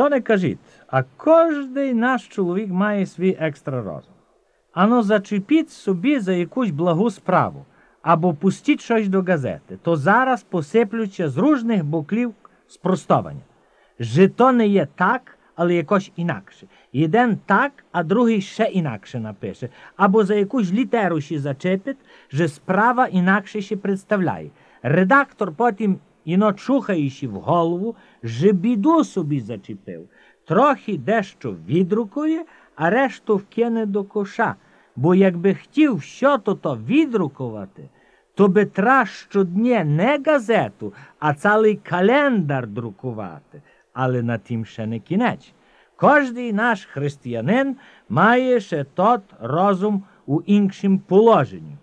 Що не кажіть, а кожний наш чоловік має свій екстра розум. Ано зачепіть собі за якусь благу справу або пустіть щось до газети, то зараз посиплються з ружних боклів спростовання. Жито не є так, але якось інакше. Єден так, а другий ще інакше напише, або за якусь літеру ще зачепить, що справа інакше ще представляє. Редактор потім іно чухаючи в голову, же біду собі зачепив. Трохи дещо відрукує, а решту вкине до коша. Бо якби хотів що то то відрукувати, то би тра щодня не газету, а цілий календар друкувати. Але на тим ще не кінець. Кожний наш християнин має ще тот розум у іншим положенні.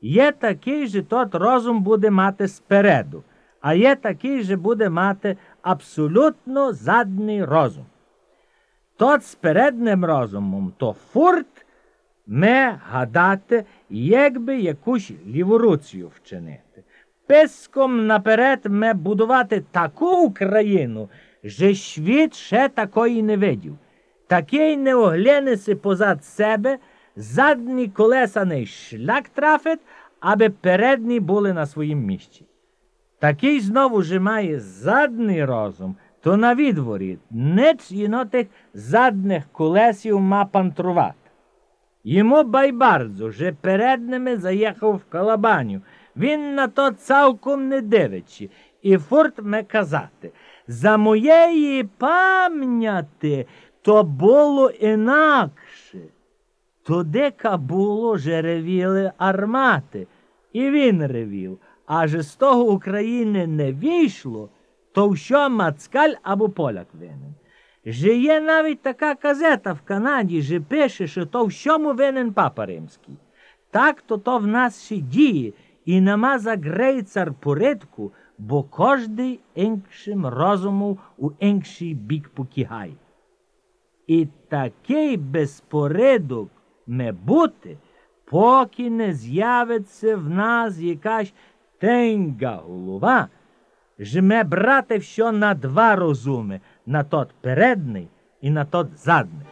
Є такий же тот розум буде мати спереду, а є такий же буде мати абсолютно задній розум. Тот з передним розумом то фурт ме гадати, якби якусь ліворуцію вчинити. Писком наперед ме будувати таку Україну, що світ ще такої не видів. Такий не оглянеться позад себе, задні колеса не шлях трафить, аби передні були на своїм місці. Такий знову же має задний розум, то на відворі ниц іно тих задних колесів ма пантрувати. Йому байбардзо, že перед ними заїхав в калабаню. Він на то цілком не дивичі, і фурт ме казати. За моєї пам'яти то було інакше. То дека було, же ревіли армати, і він ревів, аж з того України не вийшло, то що мацкаль або поляк винен. Же є навіть така казета в Канаді, що пише, що то всьому винен папа римський. Так то то в нас ще діє, і нема за грейцар порядку, бо кожний іншим розуму у інший бік покігає. І такий безпорядок не бути, поки не з'явиться в нас якась тенга голова, жме брати все на два розуми, на тот передний і на тот задний.